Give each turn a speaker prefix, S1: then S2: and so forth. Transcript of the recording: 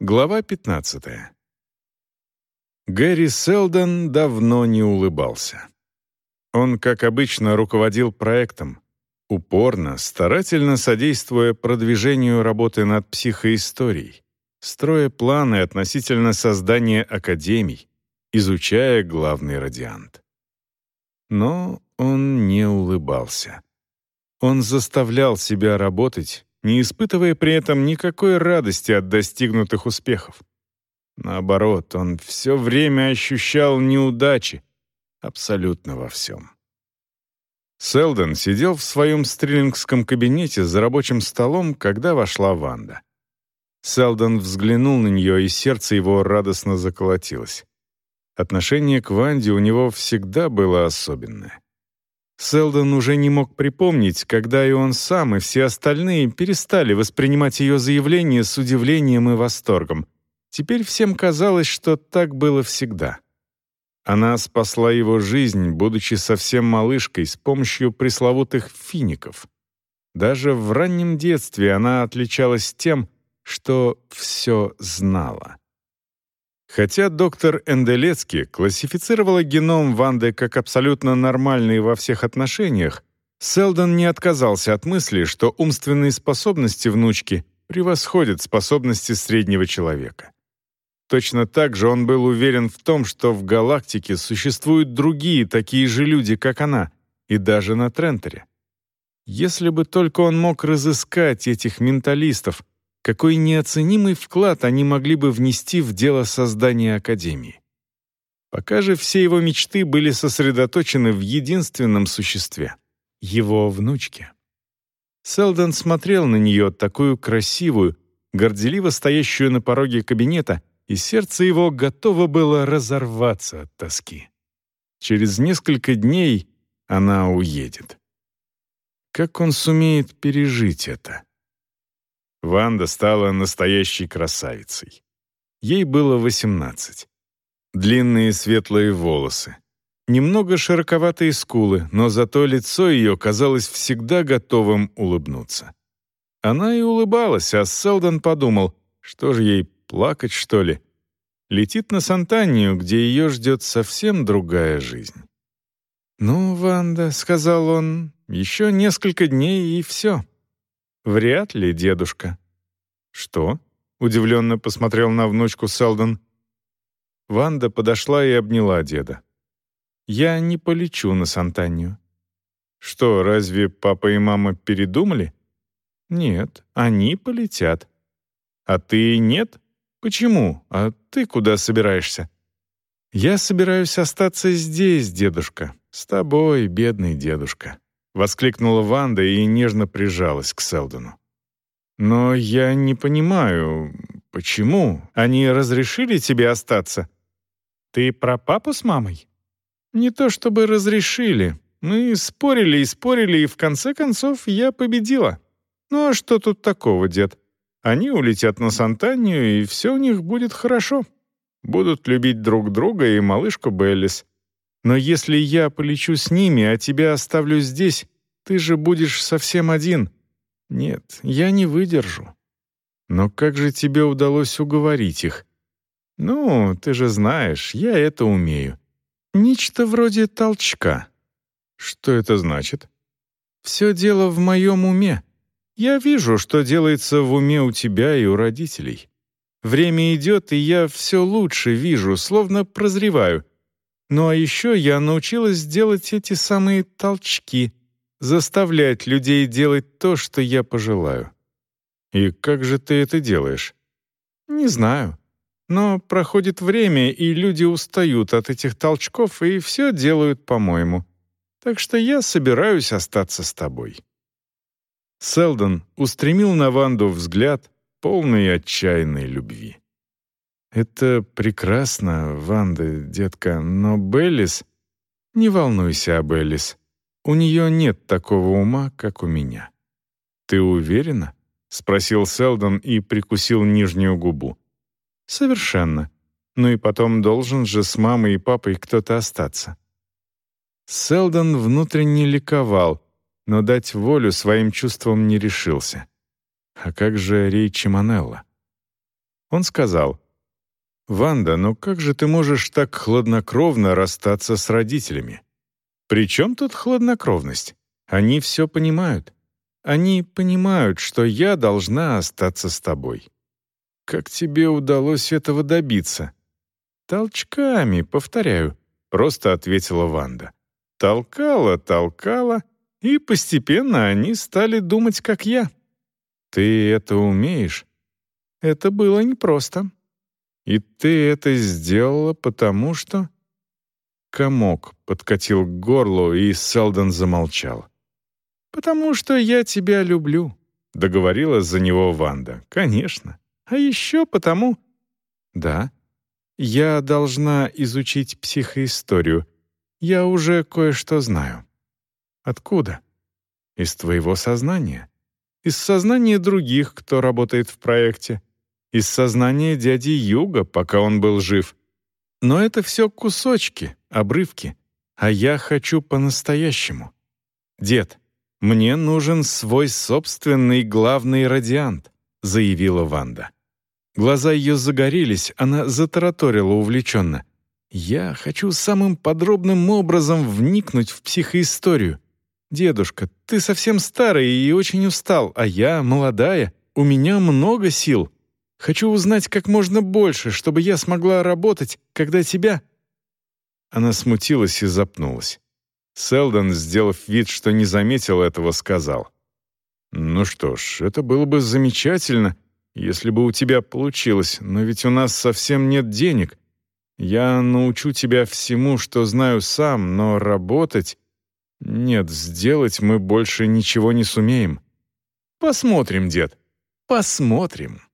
S1: Глава 15. Гэри Селдон давно не улыбался. Он, как обычно, руководил проектом, упорно, старательно содействуя продвижению работы над психоисторией, строя планы относительно создания академий, изучая главный радиант. Но он не улыбался. Он заставлял себя работать, не испытывая при этом никакой радости от достигнутых успехов. Наоборот, он все время ощущал неудачи, абсолютно во всем. Селдон сидел в своем стрелингском кабинете за рабочим столом, когда вошла Ванда. Селдон взглянул на нее, и сердце его радостно заколотилось. Отношение к Ванде у него всегда было особенное. Селдон уже не мог припомнить, когда и он сам, и все остальные перестали воспринимать ее заявление с удивлением и восторгом. Теперь всем казалось, что так было всегда. Она спасла его жизнь, будучи совсем малышкой, с помощью пресловутых фиников. Даже в раннем детстве она отличалась тем, что все знала. Хотя доктор Энделецкий классифицировала геном Ванды как абсолютно нормальный во всех отношениях, Селдон не отказался от мысли, что умственные способности внучки превосходят способности среднего человека. Точно так же он был уверен в том, что в галактике существуют другие такие же люди, как она, и даже на Трентере. Если бы только он мог разыскать этих менталистов, какой неоценимый вклад они могли бы внести в дело создания Академии. Пока же все его мечты были сосредоточены в единственном существе — его внучке. Селдон смотрел на нее, такую красивую, горделиво стоящую на пороге кабинета, и сердце его готово было разорваться от тоски. Через несколько дней она уедет. Как он сумеет пережить это? Ванда стала настоящей красавицей. Ей было 18. Длинные светлые волосы. Немного широковатые скулы, но зато лицо ее казалось всегда готовым улыбнуться. Она и улыбалась, а Селдон подумал, что же ей, плакать, что ли? Летит на Сантанию, где ее ждет совсем другая жизнь. «Ну, Ванда», — сказал он, — «еще несколько дней и все. «Вряд ли, дедушка». «Что?» — удивленно посмотрел на внучку Селдон. Ванда подошла и обняла деда. «Я не полечу на Сантанию». «Что, разве папа и мама передумали?» «Нет, они полетят». «А ты нет? Почему? А ты куда собираешься?» «Я собираюсь остаться здесь, дедушка, с тобой, бедный дедушка». — воскликнула Ванда и нежно прижалась к Селдону. «Но я не понимаю, почему? Они разрешили тебе остаться?» «Ты про папу с мамой?» «Не то чтобы разрешили. Мы спорили и спорили, и в конце концов я победила. Ну а что тут такого, дед? Они улетят на Сантанию, и все у них будет хорошо. Будут любить друг друга и малышку Беллис. Но если я полечу с ними, а тебя оставлю здесь, ты же будешь совсем один. Нет, я не выдержу. Но как же тебе удалось уговорить их? Ну, ты же знаешь, я это умею. Нечто вроде толчка. Что это значит? Все дело в моем уме. Я вижу, что делается в уме у тебя и у родителей. Время идет, и я все лучше вижу, словно прозреваю. Ну а еще я научилась делать эти самые толчки, заставлять людей делать то, что я пожелаю. И как же ты это делаешь? Не знаю. Но проходит время, и люди устают от этих толчков и все делают по-моему. Так что я собираюсь остаться с тобой». Селдон устремил на Ванду взгляд, полный отчаянной любви. «Это прекрасно, Ванда, детка, но Беллис...» «Не волнуйся об Беллис. У нее нет такого ума, как у меня». «Ты уверена?» — спросил Селдон и прикусил нижнюю губу. «Совершенно. Ну и потом должен же с мамой и папой кто-то остаться». Селдон внутренне ликовал, но дать волю своим чувствам не решился. А как же Рейчи Манелла? Он сказал, «Ванда, ну как же ты можешь так хладнокровно расстаться с родителями? При чем тут хладнокровность? Они все понимают. Они понимают, что я должна остаться с тобой. Как тебе удалось этого добиться?» «Толчками, повторяю», — просто ответила Ванда. Толкала, толкала, и постепенно они стали думать, как я. Ты это умеешь? Это было непросто. И ты это сделала, потому что...» Комок подкатил к горлу, и Селдон замолчал. «Потому что я тебя люблю», — договорила за него Ванда. «Конечно. А еще потому...» «Да. Я должна изучить психоисторию. Я уже кое-что знаю». «Откуда?» «Из твоего сознания. Из сознания других, кто работает в проекте из сознания дяди Юга, пока он был жив. Но это все кусочки, обрывки. А я хочу по-настоящему. Дед, мне нужен свой собственный главный радиант, заявила Ванда. Глаза ее загорелись, она затараторила увлеченно. «Я хочу самым подробным образом вникнуть в психоисторию. Дедушка, ты совсем старый и очень устал, а я молодая, у меня много сил. Хочу узнать как можно больше, чтобы я смогла работать, когда тебя...» Она смутилась и запнулась. Селдон, сделав вид, что не заметил этого, сказал. «Ну что ж, это было бы замечательно, если бы у тебя получилось, но ведь у нас совсем нет денег. Я научу тебя всему, что знаю сам, но работать... Нет, сделать мы больше ничего не сумеем. Посмотрим, дед, посмотрим».